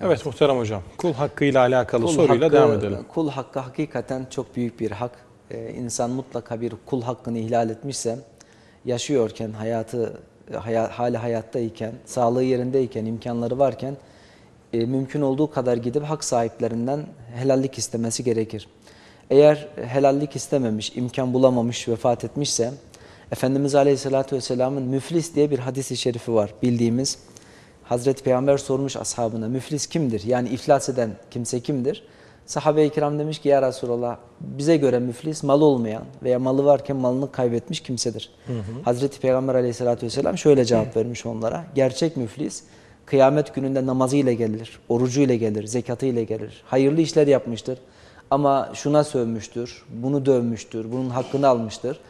Evet muhterem hocam. Kul hakkıyla alakalı Kul soruyla hakkı- devam edelim. Kul hakkı hakikaten çok büyük bir hak. Ee, insan mutlaka bir kul hakkını ihlal etmişse, yaşıyorken, hayatı haya, hali hayattayken, sağlığı yerindeyken, imkanları varken e, mümkün olduğu kadar gidip hak sahiplerinden helallik istemesi gerekir. Eğer helallik istememiş, imkan bulamamış, vefat etmişse, Efendimiz Aleyhisselatü Vesselam'ın müflis diye bir hadisi şerifi var bildiğimiz. Hazreti Peygamber sormuş ashabına müflis kimdir? Yani iflas eden kimse kimdir? Sahabe-i kiram demiş ki ya Resulallah bize göre müflis malı olmayan veya malı varken malını kaybetmiş kimsedir. Hazreti Peygamber aleyhissalatü vesselam şöyle cevap vermiş onlara. Gerçek müflis kıyamet gününde namazıyla gelir, orucuyla gelir, zekatıyla gelir. Hayırlı işler yapmıştır ama şuna sövmüştür, bunu dövmüştür, bunun hakkını almıştır.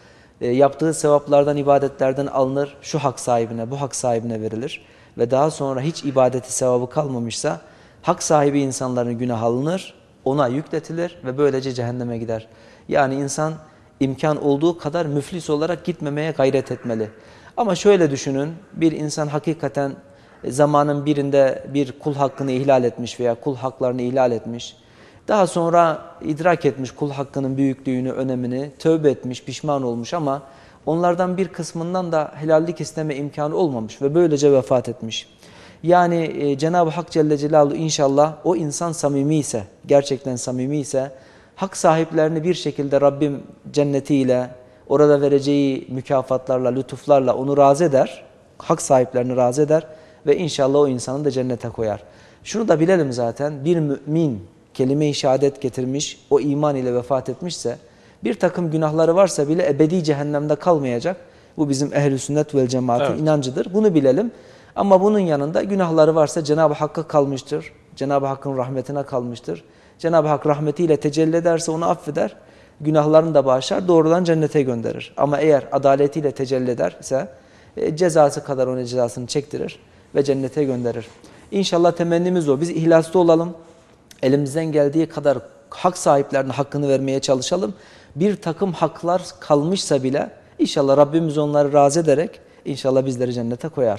E, yaptığı sevaplardan, ibadetlerden alınır, şu hak sahibine, bu hak sahibine verilir. Ve daha sonra hiç ibadeti sevabı kalmamışsa hak sahibi insanların günah alınır, ona yükletilir ve böylece cehenneme gider. Yani insan imkan olduğu kadar müflis olarak gitmemeye gayret etmeli. Ama şöyle düşünün, bir insan hakikaten zamanın birinde bir kul hakkını ihlal etmiş veya kul haklarını ihlal etmiş. Daha sonra idrak etmiş kul hakkının büyüklüğünü, önemini, tövbe etmiş, pişman olmuş ama onlardan bir kısmından da helallik isteme imkanı olmamış ve böylece vefat etmiş. Yani e, Cenab-ı Hak Celle Celaluhu inşallah o insan samimi ise, gerçekten samimi ise hak sahiplerini bir şekilde Rabbim cennetiyle, orada vereceği mükafatlarla, lütuflarla onu razı eder. Hak sahiplerini razı eder ve inşallah o insanı da cennete koyar. Şunu da bilelim zaten bir mümin kelime-i şehadet getirmiş, o iman ile vefat etmişse bir takım günahları varsa bile ebedi cehennemde kalmayacak. Bu bizim ehl-i sünnet vel cemaatin Evet. inancıdır. Bunu bilelim. Ama bunun yanında günahları varsa Cenab-ı Hakk'a kalmıştır. Cenab-ı Hakk'ın rahmetine kalmıştır. Cenab-ı Hak rahmetiyle tecelli ederse onu affeder. Günahlarını da bağışlar. Doğrudan cennete gönderir. Ama eğer adaletiyle tecelli ederse e, cezası kadar ona cezasını çektirir ve cennete gönderir. İnşallah temennimiz o. Biz ihlaslı olalım. Elimizden geldiği kadar hak sahiplerine hakkını vermeye çalışalım. Bir takım haklar kalmışsa bile inşallah Rabbimiz onları razı ederek inşallah bizleri cennete koyar.